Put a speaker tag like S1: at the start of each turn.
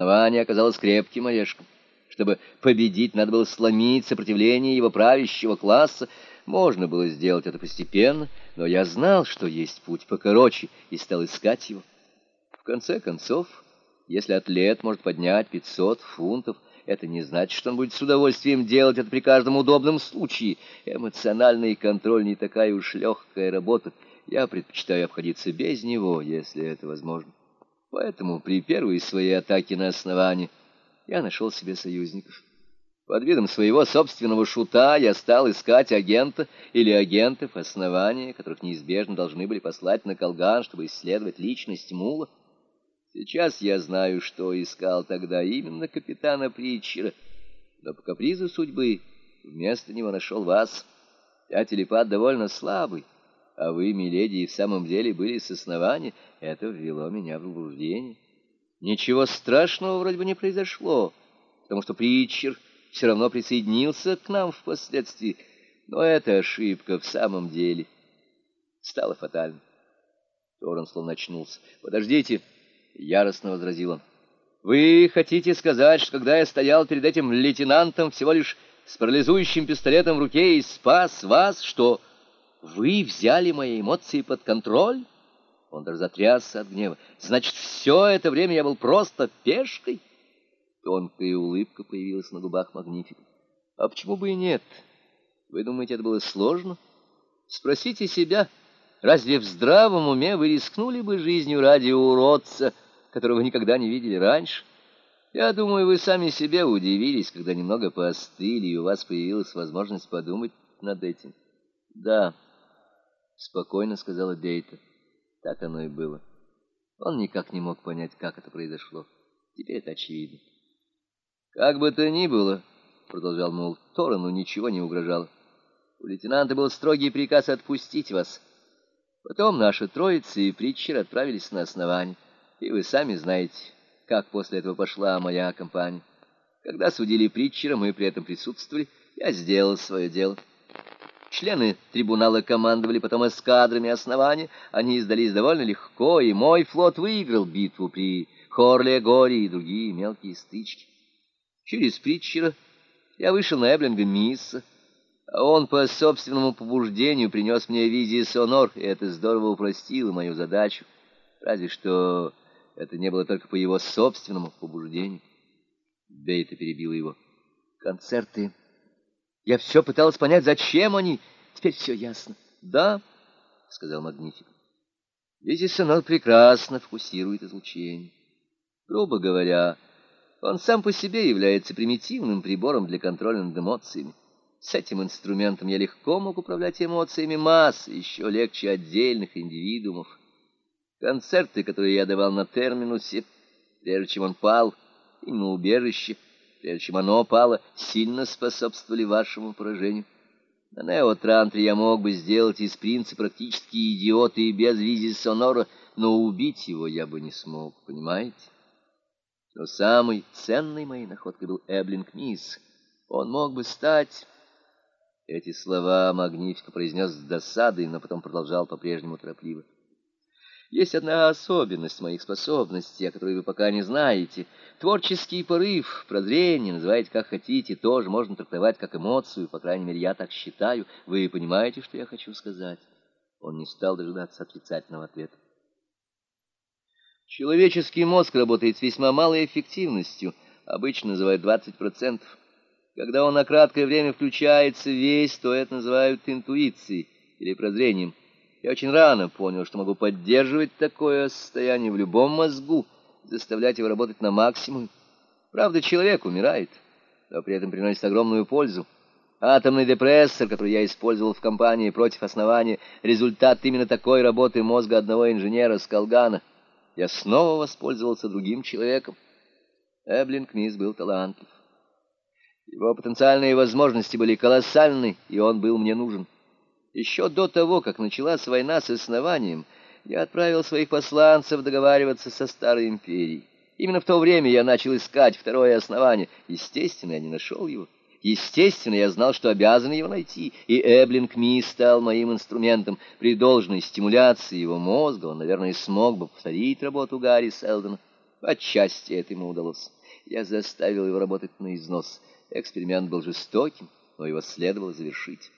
S1: Основание оказалось крепким орешком. Чтобы победить, надо было сломить сопротивление его правящего класса. Можно было сделать это постепенно, но я знал, что есть путь покороче, и стал искать его. В конце концов, если атлет может поднять 500 фунтов, это не значит, что он будет с удовольствием делать это при каждом удобном случае. Эмоциональный контроль не такая уж легкая работа. Я предпочитаю обходиться без него, если это возможно. Поэтому при первой своей атаке на основание я нашел себе союзников. Под видом своего собственного шута я стал искать агента или агентов основания, которых неизбежно должны были послать на Колган, чтобы исследовать личность Мула. Сейчас я знаю, что искал тогда именно капитана Притчера, но по капризу судьбы вместо него нашел вас. Я телепат довольно слабый, а вы, миледи, и в самом деле были с основания. Это ввело меня в заблуждение. Ничего страшного вроде бы не произошло, потому что Притчер все равно присоединился к нам впоследствии, но эта ошибка в самом деле стала фатальной. Торрен словно очнулся. «Подождите!» Яростно возразил он. «Вы хотите сказать, что когда я стоял перед этим лейтенантом всего лишь с парализующим пистолетом в руке и спас вас, что вы взяли мои эмоции под контроль?» Он даже затрясся от гнева. «Значит, все это время я был просто пешкой?» Тонкая улыбка появилась на губах Магнифика. «А почему бы и нет? Вы думаете, это было сложно? Спросите себя, разве в здравом уме вы рискнули бы жизнью ради уродца?» которого вы никогда не видели раньше. Я думаю, вы сами себе удивились, когда немного поостыли, и у вас появилась возможность подумать над этим. Да, спокойно сказала Дейта. Так оно и было. Он никак не мог понять, как это произошло. Теперь это очевидно. Как бы то ни было, продолжал Мул, Торану ничего не угрожало. У лейтенанта был строгий приказ отпустить вас. Потом наша троица и Притчер отправились на основание. И вы сами знаете, как после этого пошла моя компания. Когда судили Притчера, мы при этом присутствовали, я сделал свое дело. Члены трибунала командовали потом эскадрами основания, они сдались довольно легко, и мой флот выиграл битву при Хорле-Горе и другие мелкие стычки. Через Притчера я вышел на Эблинга Мисса, а он по собственному побуждению принес мне визи сонор, и это здорово упростило мою задачу. Разве что это не было только по его собственному побуждению. Бейта перебила его. Концерты. Я все пыталась понять, зачем они. Теперь все ясно. Да, сказал Магнифик. Визисонор прекрасно фокусирует излучение. Грубо говоря, он сам по себе является примитивным прибором для контроля над эмоциями. С этим инструментом я легко мог управлять эмоциями масс, еще легче отдельных индивидуумов. Концерты, которые я давал на терминусе, прежде чем он пал, и на убежище, прежде чем оно пало, сильно способствовали вашему поражению. На Неотрантре я мог бы сделать из принца практически идиота и без визи сонора, но убить его я бы не смог, понимаете? Но самой ценной моей находкой был Эблинг Мисс. Он мог бы стать... Эти слова Магнифика произнес с досадой, но потом продолжал по-прежнему торопливо. Есть одна особенность моих способностей, о которой вы пока не знаете. Творческий порыв, прозрение, называйте как хотите, тоже можно трактовать как эмоцию, по крайней мере, я так считаю. Вы понимаете, что я хочу сказать?» Он не стал дожидаться отрицательного ответа. Человеческий мозг работает с весьма малой эффективностью, обычно называют 20%. Когда он на краткое время включается весь, то это называют интуицией или прозрением. Я очень рано понял, что могу поддерживать такое состояние в любом мозгу, заставлять его работать на максимум. Правда, человек умирает, но при этом приносит огромную пользу. Атомный депрессор, который я использовал в компании против основания, результат именно такой работы мозга одного инженера с Колгана. Я снова воспользовался другим человеком. Эблинг Мисс был талантлив. Его потенциальные возможности были колоссальны, и он был мне нужен. Еще до того, как началась война с основанием, я отправил своих посланцев договариваться со Старой Империей. Именно в то время я начал искать второе основание. Естественно, я не нашел его. Естественно, я знал, что обязан его найти, и Эблинг Ми стал моим инструментом. При должной стимуляции его мозга он, наверное, смог бы повторить работу Гарри Селдона. Отчасти это ему удалось. Я заставил его работать на износ. Эксперимент был жестоким, но его следовало завершить.